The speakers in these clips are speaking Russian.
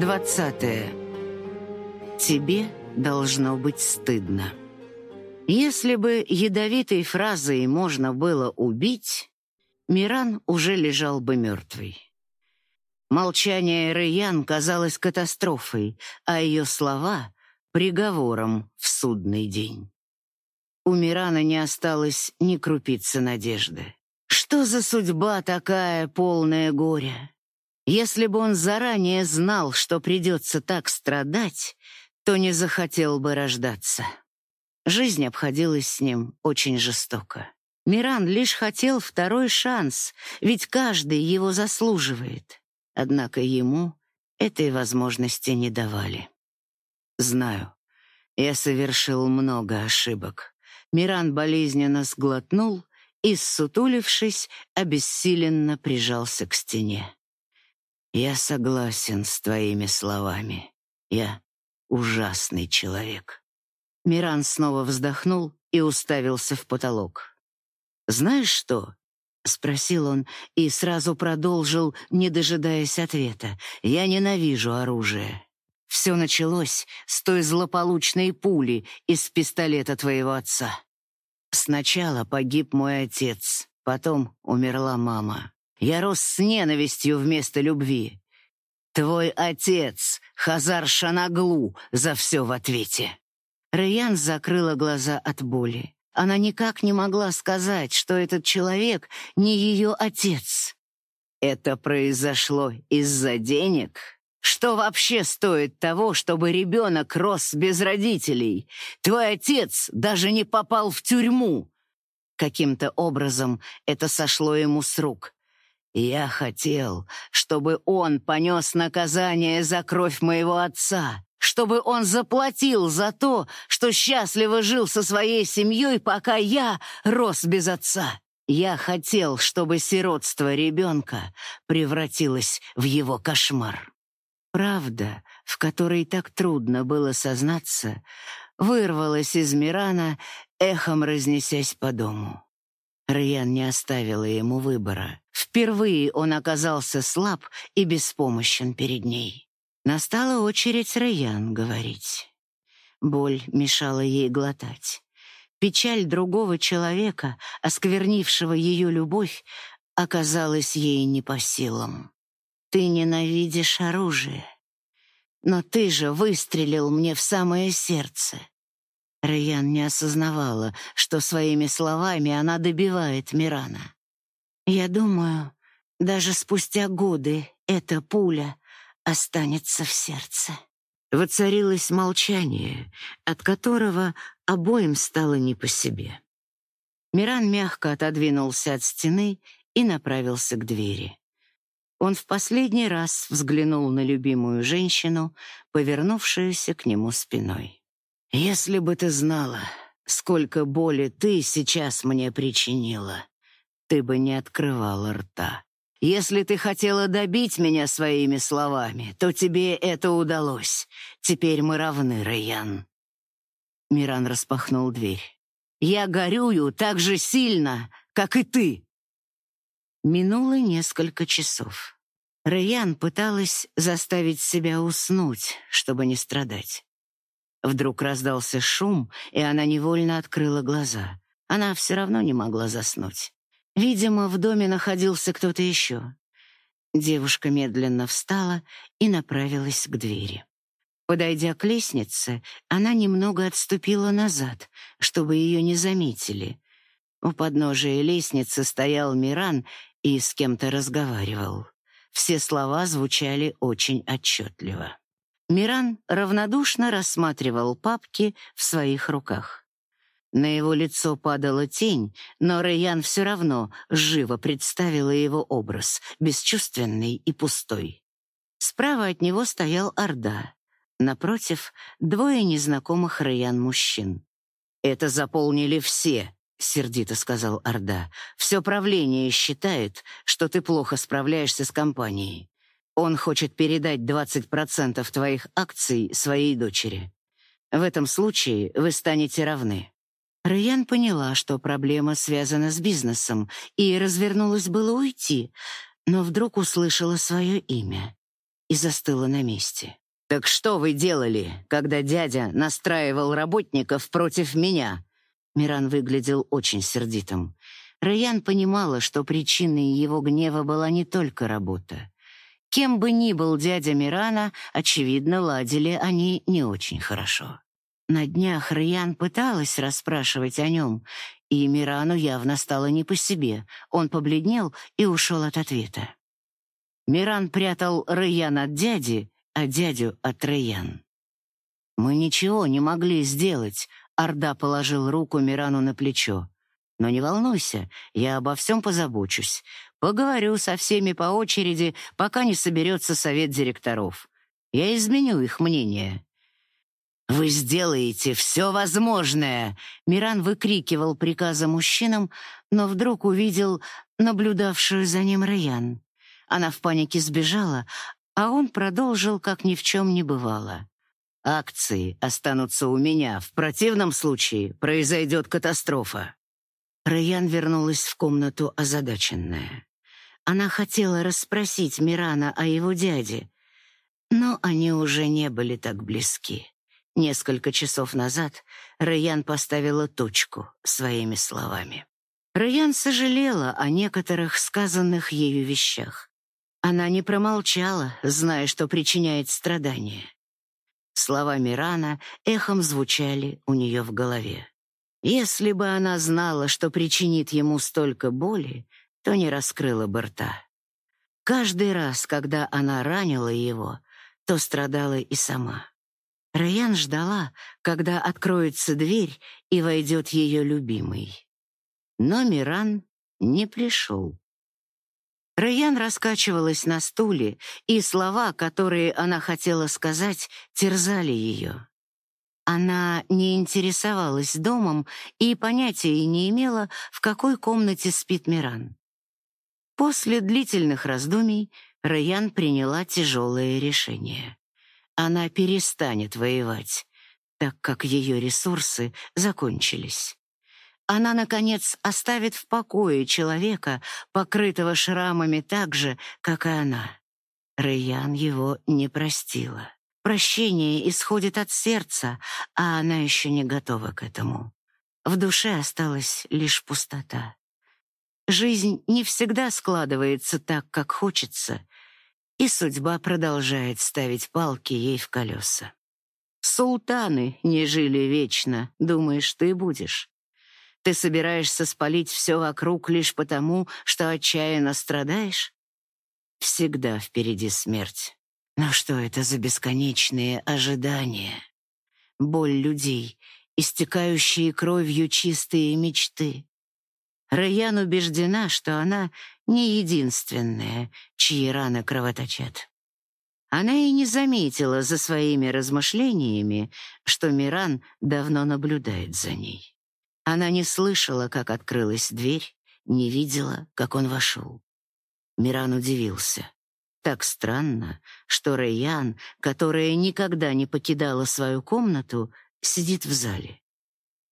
Двадцатое. Тебе должно быть стыдно. Если бы ядовитой фразой можно было убить, Миран уже лежал бы мертвый. Молчание Рэян казалось катастрофой, а ее слова — приговором в судный день. У Мирана не осталось ни крупицы надежды. Что за судьба такая, полная горя? Если бы он заранее знал, что придется так страдать, то не захотел бы рождаться. Жизнь обходилась с ним очень жестоко. Миран лишь хотел второй шанс, ведь каждый его заслуживает. Однако ему этой возможности не давали. Знаю, я совершил много ошибок. Миран болезненно сглотнул и, ссутулившись, обессиленно прижался к стене. Я согласен с твоими словами. Я ужасный человек. Миран снова вздохнул и уставился в потолок. Знаешь что? спросил он и сразу продолжил, не дожидаясь ответа. Я ненавижу оружие. Все началось с той злополучной пули из пистолета твоего отца. Сначала погиб мой отец, потом умерла мама. Я рос с ненавистью вместо любви. Твой отец, Хазар Шанаглу, за все в ответе. Раян закрыла глаза от боли. Она никак не могла сказать, что этот человек не ее отец. Это произошло из-за денег? Что вообще стоит того, чтобы ребенок рос без родителей? Твой отец даже не попал в тюрьму. Каким-то образом это сошло ему с рук. Я хотел, чтобы он понес наказание за кровь моего отца, чтобы он заплатил за то, что счастливо жил со своей семьей, пока я рос без отца. Я хотел, чтобы сиротство ребенка превратилось в его кошмар. Правда, в которой так трудно было сознаться, вырвалась из Мирана, эхом разнесясь по дому. Раян не оставила ему выбора. Впервые он оказался слаб и беспомощен перед ней. Настала очередь Раян говорить. Боль мешала ей глотать. Печаль другого человека, осквернившего ее любовь, оказалась ей не по силам. «Ты ненавидишь оружие, но ты же выстрелил мне в самое сердце. Райан не осознавала, что своими словами она добивает Мирана. «Я думаю, даже спустя годы эта пуля останется в сердце». Воцарилось молчание, от которого обоим стало не по себе. Миран мягко отодвинулся от стены и направился к двери. Он в последний раз взглянул на любимую женщину, повернувшуюся к нему спиной. Если бы ты знала, сколько боли ты сейчас мне причинила, ты бы не открывала рта. Если ты хотела добить меня своими словами, то тебе это удалось. Теперь мы равны, Райан. Миран распахнул дверь. Я горюю так же сильно, как и ты. Минуло несколько часов. Райан пыталась заставить себя уснуть, чтобы не страдать. Вдруг раздался шум, и она невольно открыла глаза. Она все равно не могла заснуть. Видимо, в доме находился кто-то еще. Девушка медленно встала и направилась к двери. Подойдя к лестнице, она немного отступила назад, чтобы ее не заметили. У подножия лестницы стоял Миран и с кем-то разговаривал. Все слова звучали очень отчетливо. Миран равнодушно рассматривал папки в своих руках. На его лицо падала тень, но Рэян все равно живо представила его образ, бесчувственный и пустой. Справа от него стоял Орда. Напротив — двое незнакомых Рэян мужчин. «Это заполнили все», — сердито сказал Орда. «Все правление считает, что ты плохо справляешься с компанией. Он хочет передать 20% твоих акций своей дочери. В этом случае вы станете равны. Райан поняла, что проблема связана с бизнесом, и развернулась было уйти, но вдруг услышала свое имя. и застыла на месте. «Так что вы делали, когда дядя настраивал работников против меня?» Миран выглядел очень сердитым. Раян понимала, что причиной его гнева была не только работа. Кем бы ни был дядя Мирана, очевидно, ладили они не очень хорошо. На днях Раян пыталась расспрашивать о нем, и Мирану явно стало не по себе. Он побледнел и ушел от ответа. Миран прятал Раян от дяди, а дядю от Раян. «Мы ничего не могли сделать», — Орда положил руку Мирану на плечо. Но не волнуйся, я обо всем позабочусь. Поговорю со всеми по очереди, пока не соберется совет директоров. Я изменю их мнение. «Вы сделаете все возможное!» Миран выкрикивал приказы мужчинам, но вдруг увидел наблюдавшую за ним Раян. Она в панике сбежала, а он продолжил, как ни в чем не бывало. «Акции останутся у меня. В противном случае произойдет катастрофа». Раян вернулась в комнату озадаченная. Она хотела расспросить Мирана о его дяде, но они уже не были так близки. Несколько часов назад Раян поставила точку своими словами. Раян сожалела о некоторых сказанных ею вещах. Она не промолчала, зная, что причиняет страдания. Слова Мирана эхом звучали у нее в голове. Если бы она знала, что причинит ему столько боли, то не раскрыла бы рта. Каждый раз, когда она ранила его, то страдала и сама. Райан ждала, когда откроется дверь и войдет ее любимый. Но Миран не пришел. Райан раскачивалась на стуле, и слова, которые она хотела сказать, терзали ее. Она не интересовалась домом и понятия не имела, в какой комнате спит Миран. После длительных раздумий Раян приняла тяжелое решение. Она перестанет воевать, так как ее ресурсы закончились. Она, наконец, оставит в покое человека, покрытого шрамами так же, как и она. Раян его не простила. Прощение исходит от сердца, а она еще не готова к этому. В душе осталась лишь пустота. Жизнь не всегда складывается так, как хочется, и судьба продолжает ставить палки ей в колеса. Султаны не жили вечно, думаешь, ты будешь. Ты собираешься спалить все вокруг лишь потому, что отчаянно страдаешь? Всегда впереди смерть. Но что это за бесконечные ожидания? Боль людей, истекающие кровью чистые мечты. Раян убеждена, что она не единственная, чьи раны кровоточат. Она и не заметила за своими размышлениями, что Миран давно наблюдает за ней. Она не слышала, как открылась дверь, не видела, как он вошел. Миран удивился. Так странно, что Рэйян, которая никогда не покидала свою комнату, сидит в зале.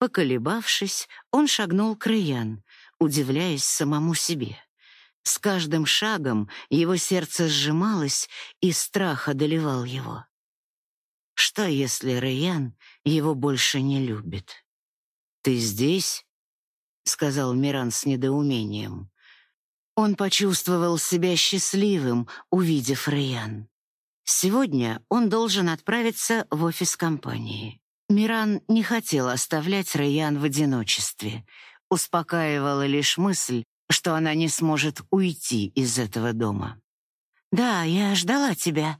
Поколебавшись, он шагнул к Рэйян, удивляясь самому себе. С каждым шагом его сердце сжималось, и страх одолевал его. Что, если Рэйян его больше не любит? «Ты здесь?» — сказал Миран с недоумением. Он почувствовал себя счастливым, увидев Райан. Сегодня он должен отправиться в офис компании. Миран не хотел оставлять Райан в одиночестве. Успокаивала лишь мысль, что она не сможет уйти из этого дома. «Да, я ждала тебя».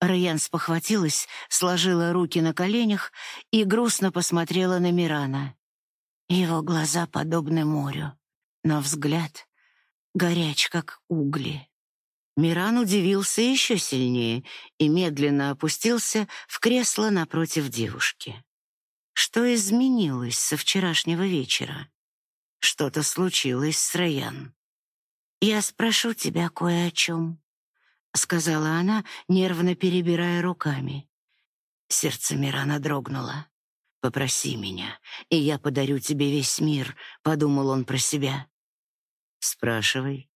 Райан спохватилась, сложила руки на коленях и грустно посмотрела на Мирана. Его глаза подобны морю, но взгляд горяч, как угли. Миран удивился еще сильнее и медленно опустился в кресло напротив девушки. Что изменилось со вчерашнего вечера? Что-то случилось с Раян. «Я спрошу тебя кое о чем», — сказала она, нервно перебирая руками. Сердце Мирана дрогнуло. «Попроси меня, и я подарю тебе весь мир», — подумал он про себя. Спрашивай.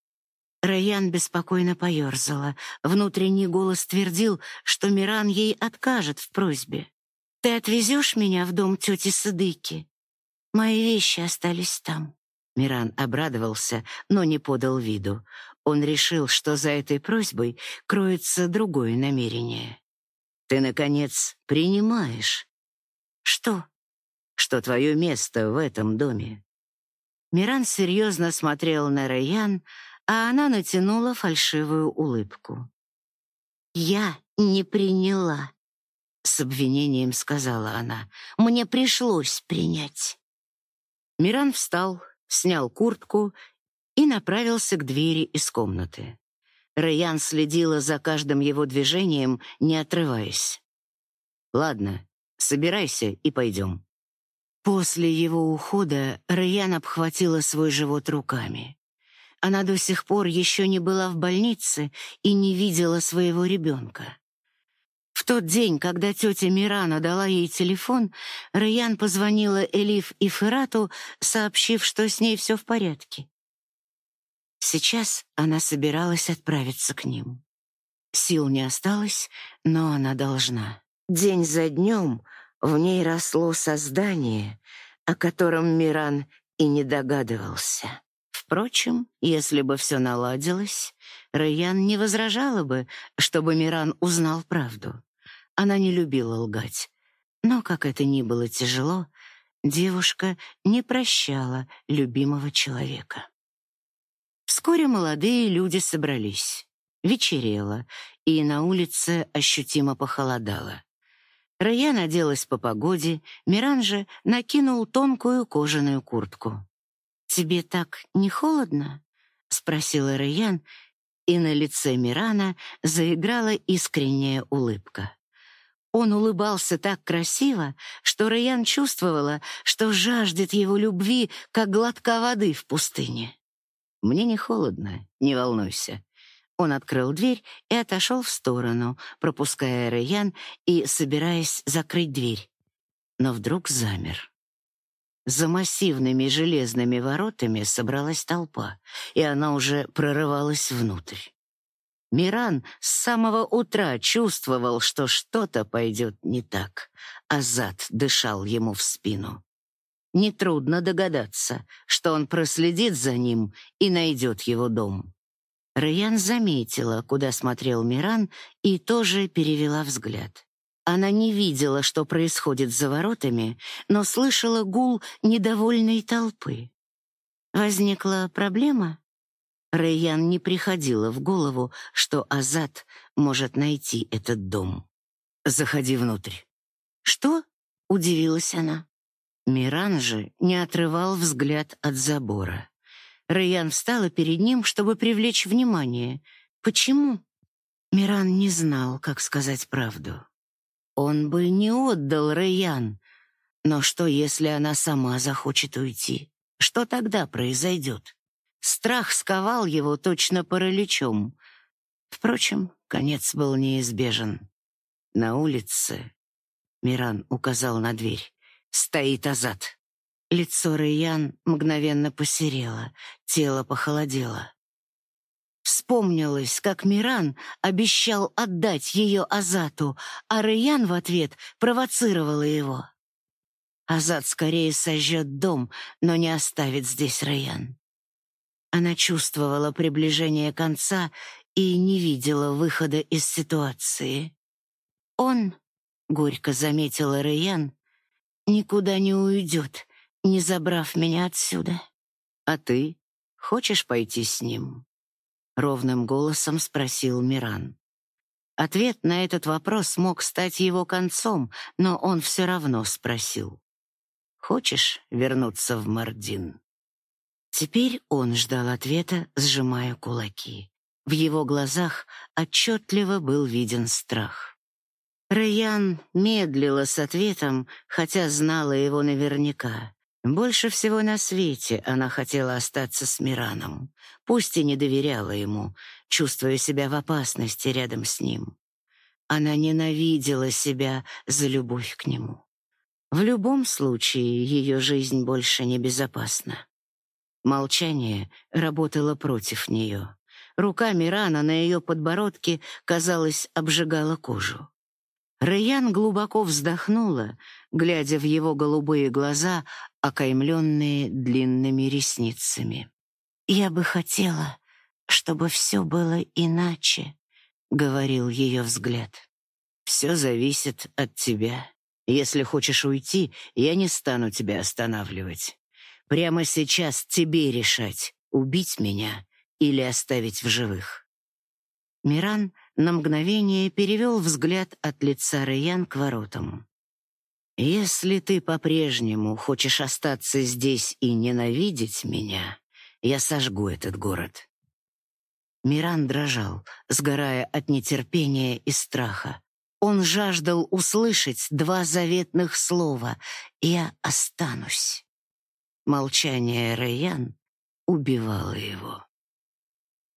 Раян беспокойно поерзала. Внутренний голос твердил, что Миран ей откажет в просьбе. «Ты отвезешь меня в дом тети Сыдыки? Мои вещи остались там». Миран обрадовался, но не подал виду. Он решил, что за этой просьбой кроется другое намерение. «Ты, наконец, принимаешь?» «Что?» «Что твое место в этом доме?» Миран серьезно смотрел на Раян, а она натянула фальшивую улыбку. «Я не приняла», — с обвинением сказала она. «Мне пришлось принять». Миран встал, снял куртку и направился к двери из комнаты. Раян следила за каждым его движением, не отрываясь. «Ладно, собирайся и пойдем». После его ухода Раян обхватила свой живот руками. Она до сих пор еще не была в больнице и не видела своего ребенка. В тот день, когда тетя Мирана дала ей телефон, Раян позвонила Элиф и Ферату, сообщив, что с ней все в порядке. Сейчас она собиралась отправиться к ним. Сил не осталось, но она должна. День за днем в ней росло создание, о котором Миран и не догадывался. Впрочем, если бы все наладилось, Райан не возражала бы, чтобы Миран узнал правду. Она не любила лгать. Но, как это ни было тяжело, девушка не прощала любимого человека. Вскоре молодые люди собрались. Вечерело, и на улице ощутимо похолодало. Раян оделась по погоде, Миран же накинул тонкую кожаную куртку. «Тебе так не холодно?» — спросила Раян, и на лице Мирана заиграла искренняя улыбка. Он улыбался так красиво, что Раян чувствовала, что жаждет его любви, как глотка воды в пустыне. «Мне не холодно, не волнуйся». Он открыл дверь и отошел в сторону, пропуская Раян и собираясь закрыть дверь. Но вдруг замер. За массивными железными воротами собралась толпа, и она уже прорывалась внутрь. Миран с самого утра чувствовал, что что-то пойдет не так, а зад дышал ему в спину. Нетрудно догадаться, что он проследит за ним и найдет его дом. Раян заметила, куда смотрел Миран, и тоже перевела взгляд. Она не видела, что происходит за воротами, но слышала гул недовольной толпы. Возникла проблема? Рэйян не приходило в голову, что Азат может найти этот дом. «Заходи внутрь». «Что?» — удивилась она. Миран же не отрывал взгляд от забора. Рэйян встала перед ним, чтобы привлечь внимание. «Почему?» Миран не знал, как сказать правду. Он бы не отдал Рэйян. Но что, если она сама захочет уйти? Что тогда произойдет? Страх сковал его точно параличом. Впрочем, конец был неизбежен. На улице Миран указал на дверь. Стоит Азат. Лицо Рэйян мгновенно посерело, тело похолодело. Вспомнилось, как Миран обещал отдать ее Азату, а Раян в ответ провоцировала его. Азат скорее сожжет дом, но не оставит здесь Раян. Она чувствовала приближение конца и не видела выхода из ситуации. Он, горько заметила Раян, никуда не уйдет, не забрав меня отсюда. А ты хочешь пойти с ним? ровным голосом спросил Миран. Ответ на этот вопрос мог стать его концом, но он все равно спросил: "Хочешь вернуться в Мардин?" Теперь он ждал ответа, сжимая кулаки. В его глазах отчетливо был виден страх. Раян медлила с ответом, хотя знала его наверняка. Больше всего на свете она хотела остаться с Мираном, пусть и не доверяла ему, чувствуя себя в опасности рядом с ним. Она ненавидела себя за любовь к нему. В любом случае ее жизнь больше не безопасна. Молчание работало против нее. Рука Мирана на ее подбородке, казалось, обжигала кожу. Раян глубоко вздохнула, глядя в его голубые глаза, окаймленные длинными ресницами. «Я бы хотела, чтобы все было иначе», — говорил ее взгляд. «Все зависит от тебя. Если хочешь уйти, я не стану тебя останавливать. Прямо сейчас тебе решать, убить меня или оставить в живых». Миран на мгновение перевел взгляд от лица Раян к воротам. «Если ты по-прежнему хочешь остаться здесь и ненавидеть меня, я сожгу этот город». Миран дрожал, сгорая от нетерпения и страха. Он жаждал услышать два заветных слова «Я останусь». Молчание Раян убивало его.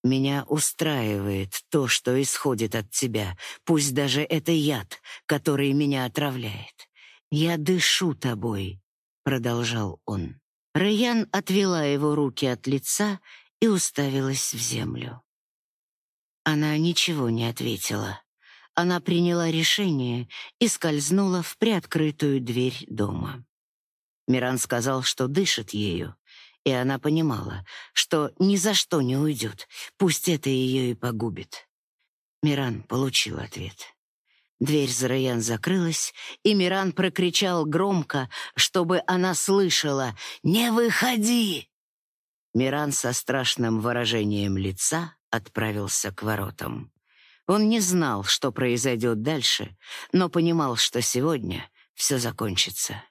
Меня устраивает то, что исходит от тебя, пусть даже это яд, который меня отравляет. Я дышу тобой, продолжал он. Раян отвела его руки от лица и уставилась в землю. Она ничего не ответила. Она приняла решение и скользнула в приоткрытую дверь дома. Миран сказал, что дышит ею, и она понимала, что ни за что не уйдет, пусть это ее и погубит. Миран получил ответ. Дверь за Раян закрылась, и Миран прокричал громко, чтобы она слышала «Не выходи!». Миран со страшным выражением лица отправился к воротам. Он не знал, что произойдет дальше, но понимал, что сегодня все закончится.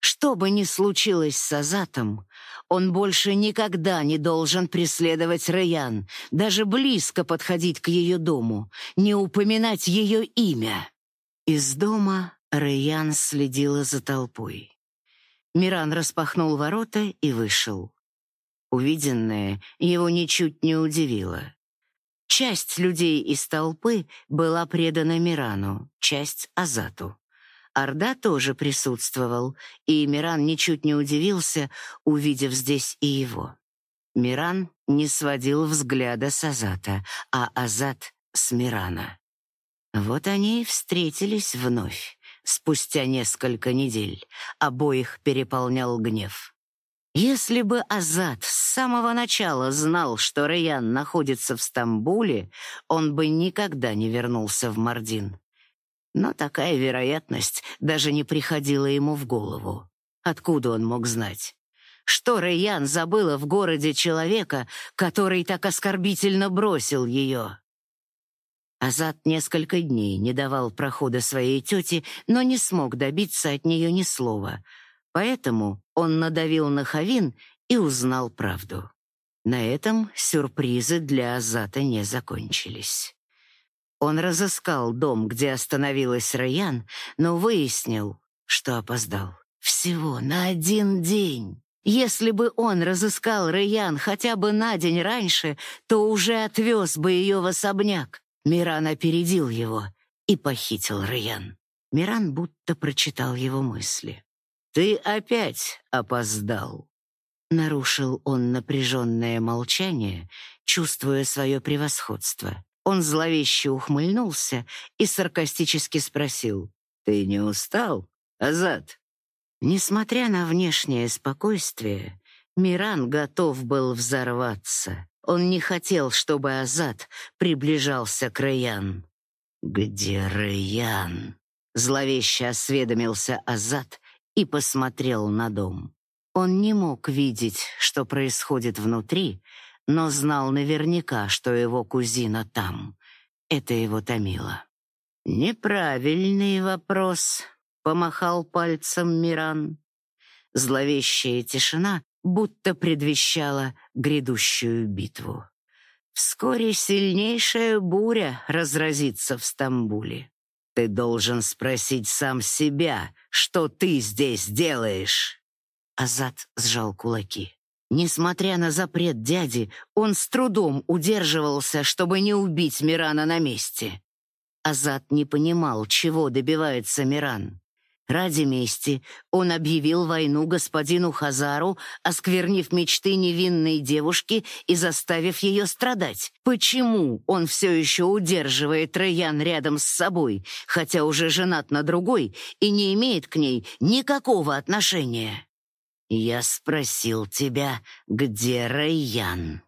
Что бы ни случилось с Азатом, он больше никогда не должен преследовать Раян, даже близко подходить к ее дому, не упоминать ее имя. Из дома Раян следила за толпой. Миран распахнул ворота и вышел. Увиденное его ничуть не удивило. Часть людей из толпы была предана Мирану, часть — Азату. Орда тоже присутствовал, и Миран ничуть не удивился, увидев здесь и его. Миран не сводил взгляда с Азата, а Азат — с Мирана. Вот они и встретились вновь. Спустя несколько недель обоих переполнял гнев. Если бы Азат с самого начала знал, что Раян находится в Стамбуле, он бы никогда не вернулся в Мардин. Но такая вероятность даже не приходила ему в голову. Откуда он мог знать? Что Рэйян забыла в городе человека, который так оскорбительно бросил ее? Азат несколько дней не давал прохода своей тете, но не смог добиться от нее ни слова. Поэтому он надавил на Хавин и узнал правду. На этом сюрпризы для Азата не закончились. Он разыскал дом, где остановилась Раян, но выяснил, что опоздал. Всего на один день. Если бы он разыскал Раян хотя бы на день раньше, то уже отвез бы ее в особняк. Миран опередил его и похитил Раян. Миран будто прочитал его мысли. «Ты опять опоздал», — нарушил он напряженное молчание, чувствуя свое превосходство. Он зловеще ухмыльнулся и саркастически спросил. «Ты не устал, Азат?» Несмотря на внешнее спокойствие, Миран готов был взорваться. Он не хотел, чтобы Азат приближался к Раян. «Где Раян?» Зловеще осведомился Азат и посмотрел на дом. Он не мог видеть, что происходит внутри, но знал наверняка, что его кузина там. Это его томило. «Неправильный вопрос», — помахал пальцем Миран. Зловещая тишина будто предвещала грядущую битву. Вскоре сильнейшая буря разразится в Стамбуле. Ты должен спросить сам себя, что ты здесь делаешь. Азат сжал кулаки. Несмотря на запрет дяди, он с трудом удерживался, чтобы не убить Мирана на месте. Азат не понимал, чего добивается Миран. Ради мести он объявил войну господину Хазару, осквернив мечты невинной девушки и заставив ее страдать. Почему он все еще удерживает Раян рядом с собой, хотя уже женат на другой и не имеет к ней никакого отношения? «Я спросил тебя, где Райян?»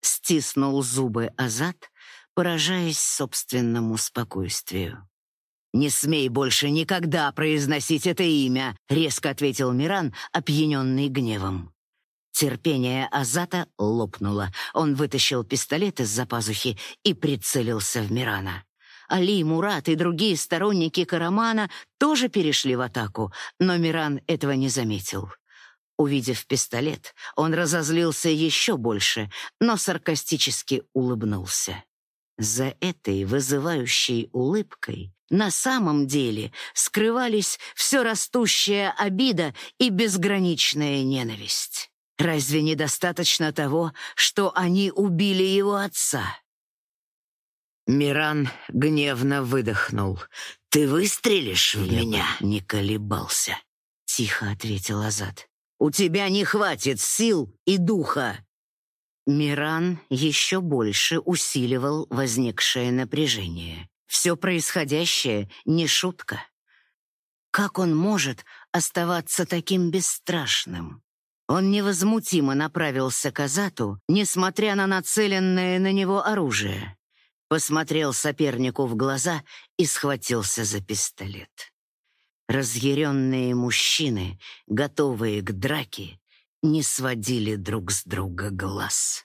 Стиснул зубы Азат, поражаясь собственному спокойствию. «Не смей больше никогда произносить это имя», — резко ответил Миран, опьяненный гневом. Терпение Азата лопнуло. Он вытащил пистолет из-за пазухи и прицелился в Мирана. Али, Мурат и другие сторонники Карамана тоже перешли в атаку, но Миран этого не заметил. Увидев пистолет, он разозлился еще больше, но саркастически улыбнулся. За этой вызывающей улыбкой на самом деле скрывались все растущая обида и безграничная ненависть. Разве недостаточно того, что они убили его отца? Миран гневно выдохнул. «Ты выстрелишь в Я меня?» не колебался. Тихо ответил Азат. У тебя не хватит сил и духа!» Миран еще больше усиливал возникшее напряжение. Все происходящее — не шутка. Как он может оставаться таким бесстрашным? Он невозмутимо направился к Азату, несмотря на нацеленное на него оружие. Посмотрел сопернику в глаза и схватился за пистолет. Разъяренные мужчины, готовые к драке, не сводили друг с друга глаз.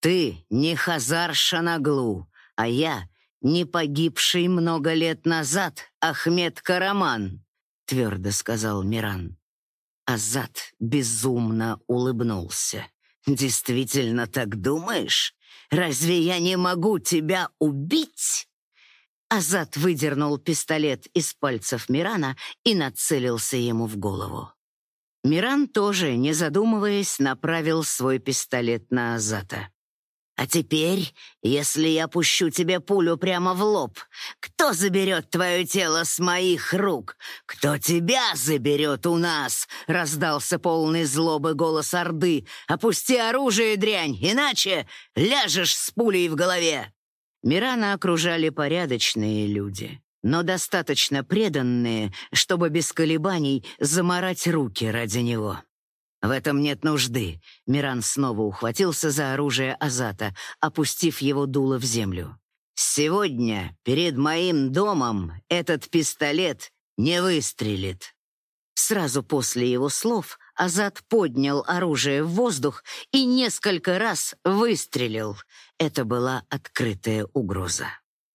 «Ты не Хазар Шанаглу, а я не погибший много лет назад Ахмед Караман», — твердо сказал Миран. Азат безумно улыбнулся. «Действительно так думаешь? Разве я не могу тебя убить?» Азат выдернул пистолет из пальцев Мирана и нацелился ему в голову. Миран тоже, не задумываясь, направил свой пистолет на Азата. «А теперь, если я пущу тебе пулю прямо в лоб, кто заберет твое тело с моих рук? Кто тебя заберет у нас?» — раздался полный злобы голос Орды. «Опусти оружие, дрянь, иначе ляжешь с пулей в голове!» Мирана окружали порядочные люди, но достаточно преданные, чтобы без колебаний заморать руки ради него. В этом нет нужды. Миран снова ухватился за оружие Азата, опустив его дуло в землю. Сегодня перед моим домом этот пистолет не выстрелит. Сразу после его слов Азат поднял оружие в воздух и несколько раз выстрелил. Это была открытая угроза.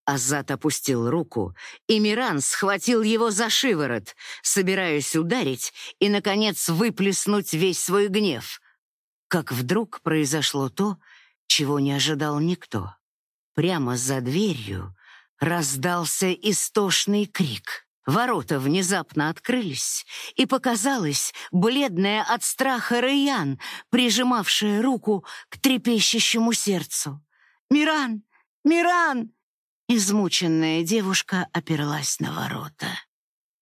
Азат опустил руку, и Миран схватил его за шиворот, собираясь ударить и, наконец, выплеснуть весь свой гнев. Как вдруг произошло то, чего не ожидал никто. Прямо за дверью раздался истошный крик — Ворота внезапно открылись, и показалась бледная от страха Раян, прижимавшая руку к трепещущему сердцу. «Миран! Миран!» Измученная девушка оперлась на ворота.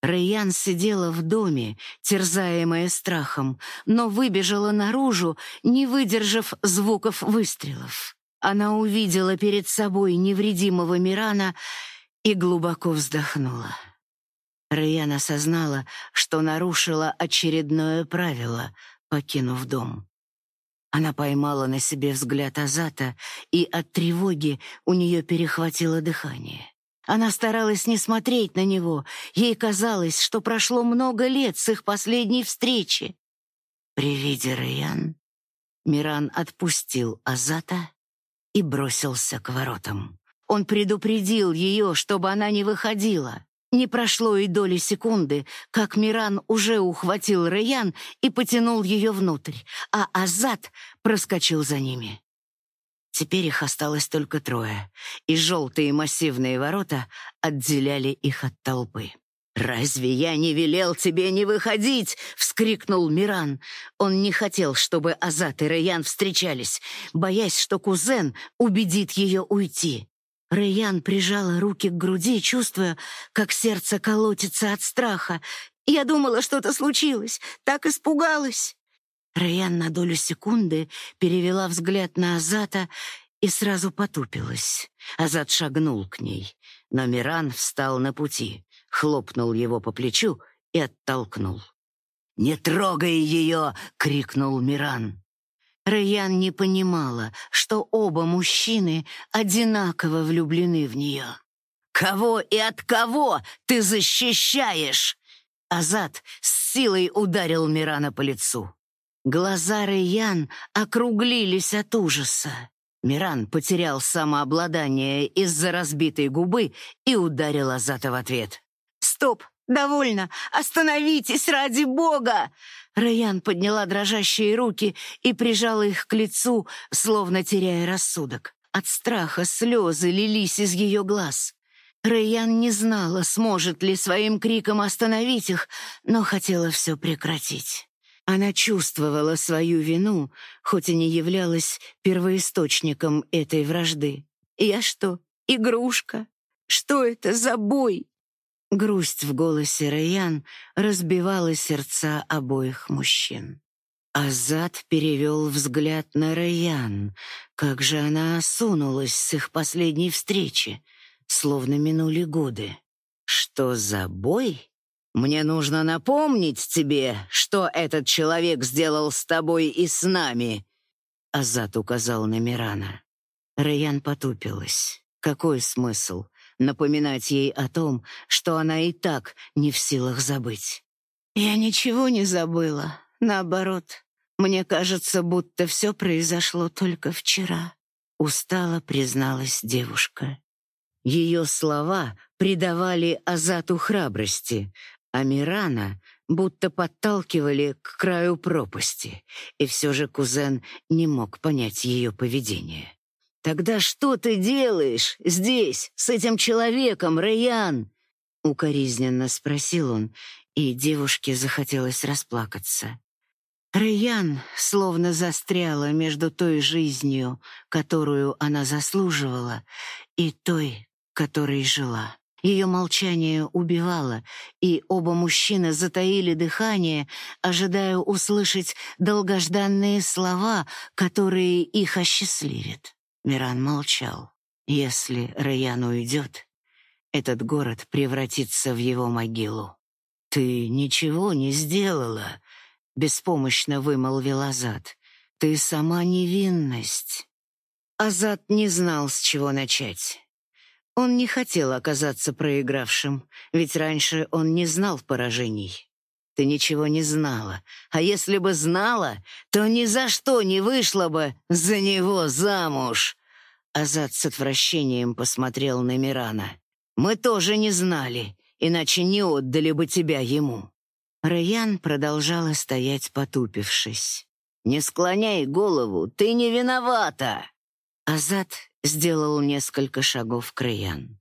Раян сидела в доме, терзаемая страхом, но выбежала наружу, не выдержав звуков выстрелов. Она увидела перед собой невредимого Мирана и глубоко вздохнула. Райан осознала, что нарушила очередное правило, покинув дом. Она поймала на себе взгляд Азата, и от тревоги у нее перехватило дыхание. Она старалась не смотреть на него. Ей казалось, что прошло много лет с их последней встречи. При виде Райан Миран отпустил Азата и бросился к воротам. Он предупредил ее, чтобы она не выходила. Не прошло и доли секунды, как Миран уже ухватил Раян и потянул ее внутрь, а Азат проскочил за ними. Теперь их осталось только трое, и желтые массивные ворота отделяли их от толпы. «Разве я не велел тебе не выходить?» — вскрикнул Миран. Он не хотел, чтобы Азат и Раян встречались, боясь, что кузен убедит ее уйти. Рэйян прижала руки к груди, чувствуя, как сердце колотится от страха. «Я думала, что-то случилось. Так испугалась!» Рэйян на долю секунды перевела взгляд на Азата и сразу потупилась. Азат шагнул к ней, но Миран встал на пути, хлопнул его по плечу и оттолкнул. «Не трогай ее!» — крикнул Миран. Раян не понимала, что оба мужчины одинаково влюблены в нее. «Кого и от кого ты защищаешь?» Азат с силой ударил Мирана по лицу. Глаза Раян округлились от ужаса. Миран потерял самообладание из-за разбитой губы и ударил Азата в ответ. «Стоп! Довольно! Остановитесь ради бога!» Раян подняла дрожащие руки и прижала их к лицу, словно теряя рассудок. От страха слезы лились из ее глаз. Раян не знала, сможет ли своим криком остановить их, но хотела все прекратить. Она чувствовала свою вину, хоть и не являлась первоисточником этой вражды. «Я что, игрушка? Что это за бой?» Грусть в голосе Раян разбивала сердца обоих мужчин. Азат перевел взгляд на Раян. Как же она осунулась с их последней встречи, словно минули годы. «Что за бой? Мне нужно напомнить тебе, что этот человек сделал с тобой и с нами», — Азат указал на Мирана. Раян потупилась. Какой смысл? Напоминать ей о том, что она и так не в силах забыть. «Я ничего не забыла. Наоборот, мне кажется, будто все произошло только вчера», — устало призналась девушка. Ее слова придавали Азату храбрости, а Мирана будто подталкивали к краю пропасти, и все же кузен не мог понять ее поведение. «Тогда что ты делаешь здесь, с этим человеком, Рэйян?» Укоризненно спросил он, и девушке захотелось расплакаться. Рэйян словно застряла между той жизнью, которую она заслуживала, и той, которой жила. Ее молчание убивало, и оба мужчины затаили дыхание, ожидая услышать долгожданные слова, которые их осчастливят. Миран молчал. Если Раян уйдет, этот город превратится в его могилу. «Ты ничего не сделала», — беспомощно вымолвил Азат. «Ты сама невинность». Азат не знал, с чего начать. Он не хотел оказаться проигравшим, ведь раньше он не знал поражений. Ты ничего не знала, а если бы знала, то ни за что не вышла бы за него замуж. Азат с отвращением посмотрел на Мирана. Мы тоже не знали, иначе не отдали бы тебя ему. Раян продолжала стоять потупившись. Не склоняй голову, ты не виновата. Азат сделал несколько шагов к Раян.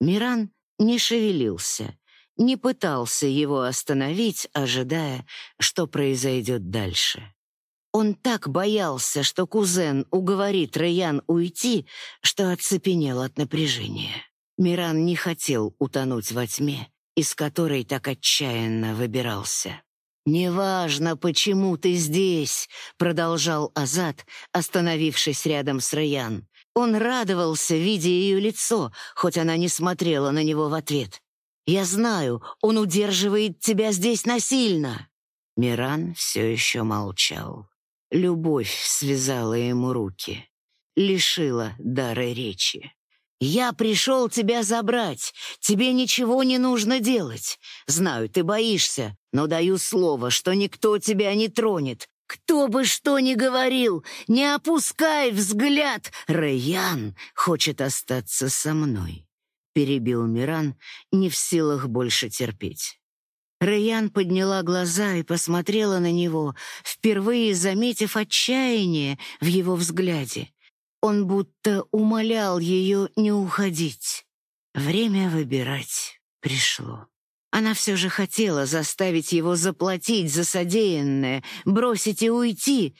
Миран не шевелился, не пытался его остановить, ожидая, что произойдет дальше. Он так боялся, что кузен уговорит Раян уйти, что оцепенел от напряжения. Миран не хотел утонуть во тьме, из которой так отчаянно выбирался. «Неважно, почему ты здесь», — продолжал Азат, остановившись рядом с Раян. Он радовался, видя ее лицо, хоть она не смотрела на него в ответ. Я знаю, он удерживает тебя здесь насильно. Миран все еще молчал. Любовь связала ему руки, лишила дара речи. «Я пришел тебя забрать. Тебе ничего не нужно делать. Знаю, ты боишься, но даю слово, что никто тебя не тронет. Кто бы что ни говорил, не опускай взгляд. Рэйян хочет остаться со мной перебил Миран, не в силах больше терпеть. Рэян подняла глаза и посмотрела на него, впервые заметив отчаяние в его взгляде. Он будто умолял ее не уходить. Время выбирать пришло. Она все же хотела заставить его заплатить за содеянное, бросить и уйти,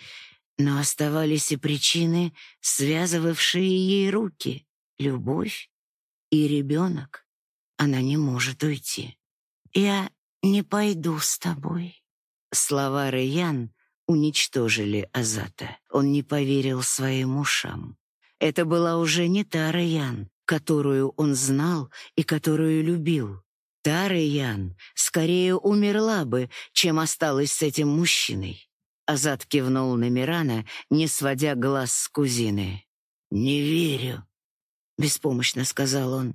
но оставались и причины, связывавшие ей руки. любовь и ребенок. Она не может уйти. Я не пойду с тобой. Слова Раян уничтожили Азата. Он не поверил своим ушам. Это была уже не та Раян, которую он знал и которую любил. Та Раян скорее умерла бы, чем осталась с этим мужчиной. Азат кивнул на Мирана, не сводя глаз с кузины. «Не верю», — беспомощно сказал он.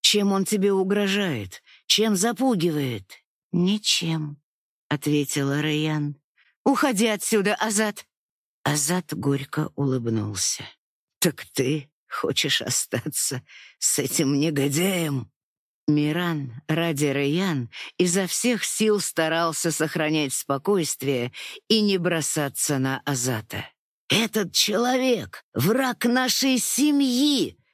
«Чем он тебе угрожает? Чем запугивает?» «Ничем», — ответила Раян. «Уходи отсюда, Азат!» Азат горько улыбнулся. «Так ты хочешь остаться с этим негодяем?» Миран ради Раян изо всех сил старался сохранять спокойствие и не бросаться на Азата. «Этот человек — враг нашей семьи!» —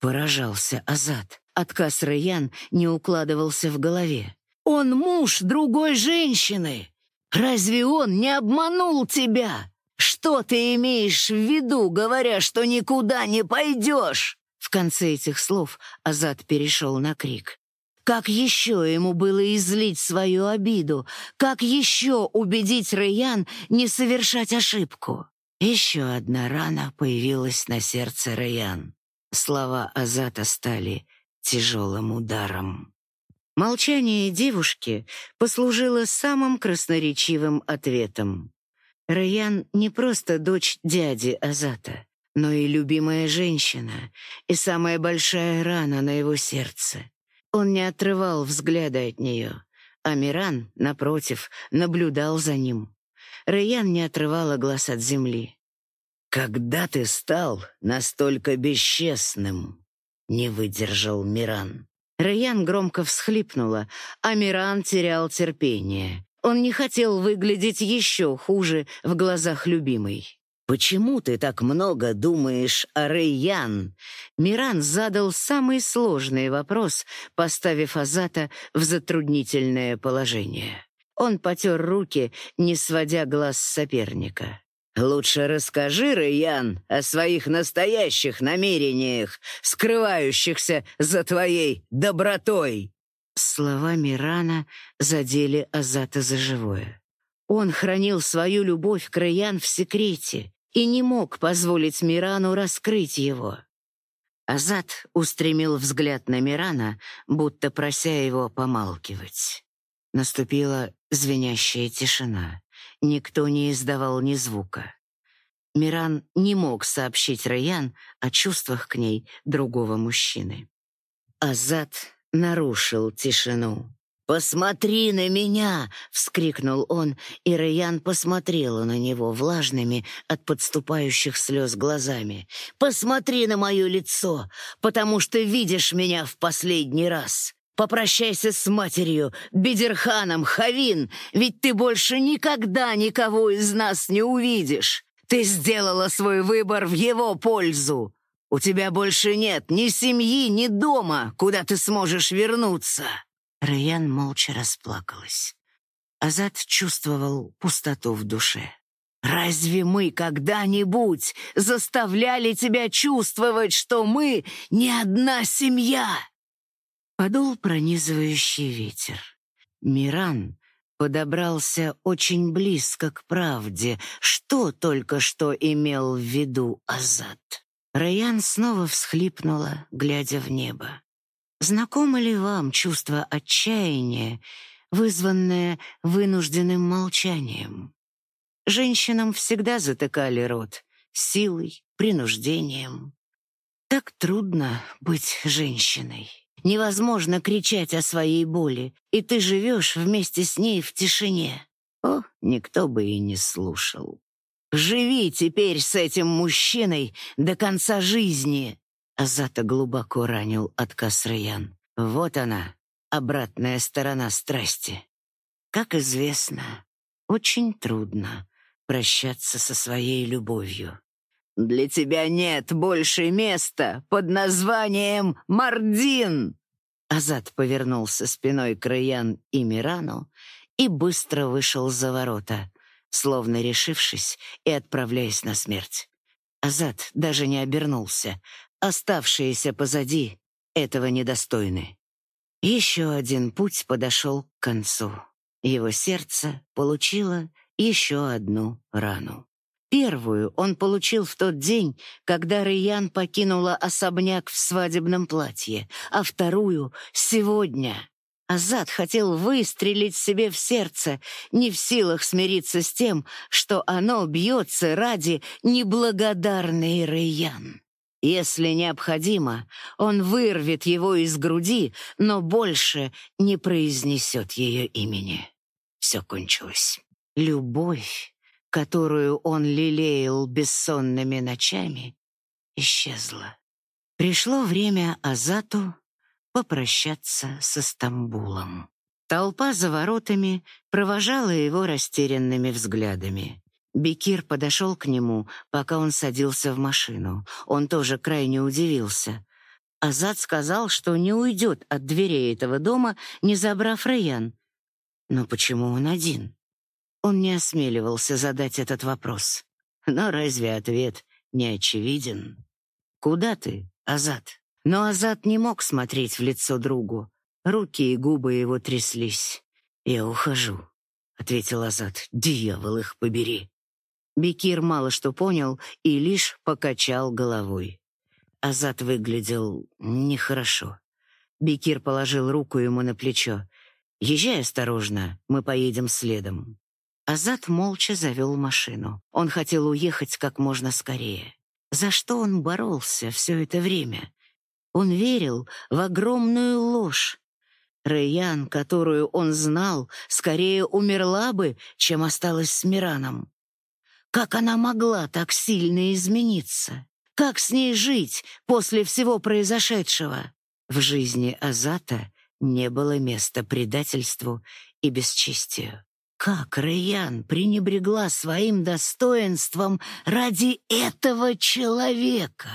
поражался Азат. Отказ Раян не укладывался в голове. «Он муж другой женщины! Разве он не обманул тебя? Что ты имеешь в виду, говоря, что никуда не пойдешь?» В конце этих слов Азат перешел на крик. Как еще ему было излить свою обиду? Как еще убедить Раян не совершать ошибку? Еще одна рана появилась на сердце Раян. Слова Азата стали тяжелым ударом. Молчание девушки послужило самым красноречивым ответом. Раян не просто дочь дяди Азата, но и любимая женщина, и самая большая рана на его сердце. Он не отрывал взгляда от нее, а Миран, напротив, наблюдал за ним. Раян не отрывала глаз от земли. «Когда ты стал настолько бесчестным?» — не выдержал Миран. Раян громко всхлипнула, а Миран терял терпение. Он не хотел выглядеть еще хуже в глазах любимой. «Почему ты так много думаешь о Райян?» Миран задал самый сложный вопрос, поставив Азата в затруднительное положение. Он потер руки, не сводя глаз с соперника. Лучше расскажи, Райан, о своих настоящих намерениях, скрывающихся за твоей добротой. Слова Мирана задели Азата за живое. Он хранил свою любовь к Райан в секрете и не мог позволить Мирану раскрыть его. Азат устремил взгляд на Мирана, будто прося его помалкивать. Наступила звенящая тишина. Никто не издавал ни звука. Миран не мог сообщить Раян о чувствах к ней другого мужчины. Азат нарушил тишину. «Посмотри на меня!» — вскрикнул он, и Раян посмотрела на него влажными от подступающих слез глазами. «Посмотри на мое лицо, потому что видишь меня в последний раз!» Попрощайся с матерью, Бедерханом, Хавин, ведь ты больше никогда никого из нас не увидишь. Ты сделала свой выбор в его пользу. У тебя больше нет ни семьи, ни дома, куда ты сможешь вернуться». Райан молча расплакалась. Азат чувствовал пустоту в душе. «Разве мы когда-нибудь заставляли тебя чувствовать, что мы не одна семья?» Подул пронизывающий ветер. Миран подобрался очень близко к правде, что только что имел в виду Азат. Раян снова всхлипнула, глядя в небо. Знакомо ли вам чувство отчаяния, вызванное вынужденным молчанием? Женщинам всегда затыкали рот силой, принуждением. Так трудно быть женщиной. Невозможно кричать о своей боли, и ты живешь вместе с ней в тишине. О, никто бы и не слушал. Живи теперь с этим мужчиной до конца жизни. Азата глубоко ранил отказ Раян. Вот она, обратная сторона страсти. Как известно, очень трудно прощаться со своей любовью. Для тебя нет больше места под названием Мардин. Азат повернулся спиной к Раян и Мирану и быстро вышел за ворота, словно решившись и отправляясь на смерть. Азат даже не обернулся, оставшиеся позади, этого недостойны. Еще один путь подошел к концу. Его сердце получило еще одну рану. Первую он получил в тот день, когда Райан покинула особняк в свадебном платье, а вторую — сегодня. Азат хотел выстрелить себе в сердце, не в силах смириться с тем, что оно бьется ради неблагодарной Райан. Если необходимо, он вырвет его из груди, но больше не произнесет ее имени. Все кончилось. Любовь, которую он лелеял бессонными ночами, исчезла. Пришло время Азату попрощаться со Стамбулом. Толпа за воротами провожала его растерянными взглядами. Бекир подошел к нему, пока он садился в машину. Он тоже крайне удивился. Азат сказал, что не уйдет от дверей этого дома, не забрав Раян. Но почему он один? Он не осмеливался задать этот вопрос. Но разве ответ не очевиден? «Куда ты, Азат?» Но Азат не мог смотреть в лицо другу. Руки и губы его тряслись. «Я ухожу», — ответил Азат. «Дьявол их побери». Бекир мало что понял и лишь покачал головой. Азат выглядел нехорошо. Бекир положил руку ему на плечо. «Езжай осторожно, мы поедем следом». Азат молча завел машину. Он хотел уехать как можно скорее. За что он боролся все это время? Он верил в огромную ложь. Рэйян, которую он знал, скорее умерла бы, чем осталась с Мираном. Как она могла так сильно измениться? Как с ней жить после всего произошедшего? В жизни Азата не было места предательству и бесчестию. Как Рэйян пренебрегла своим достоинством ради этого человека?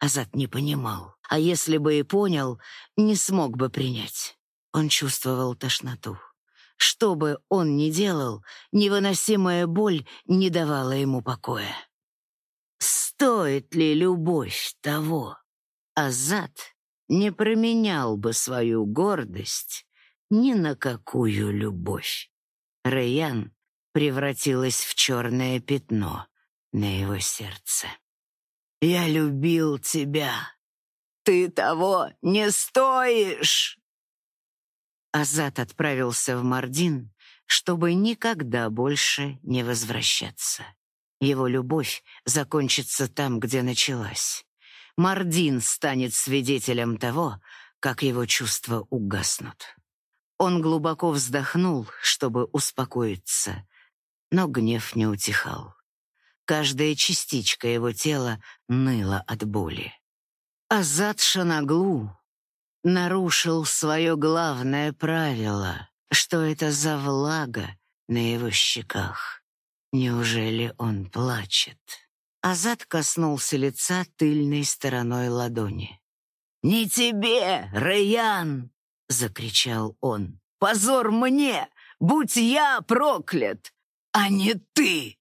Азат не понимал, а если бы и понял, не смог бы принять. Он чувствовал тошноту. Что бы он ни делал, невыносимая боль не давала ему покоя. Стоит ли любовь того? Азат не променял бы свою гордость ни на какую любовь. Рэян превратилась в черное пятно на его сердце. «Я любил тебя. Ты того не стоишь!» Азат отправился в Мардин, чтобы никогда больше не возвращаться. Его любовь закончится там, где началась. Мардин станет свидетелем того, как его чувства угаснут. Он глубоко вздохнул, чтобы успокоиться, но гнев не утихал. Каждая частичка его тела ныла от боли. Азат Шанаглу нарушил свое главное правило. Что это за влага на его щеках? Неужели он плачет? Азат коснулся лица тыльной стороной ладони. «Не тебе, Раян!» — закричал он. «Позор мне! Будь я проклят, а не ты!»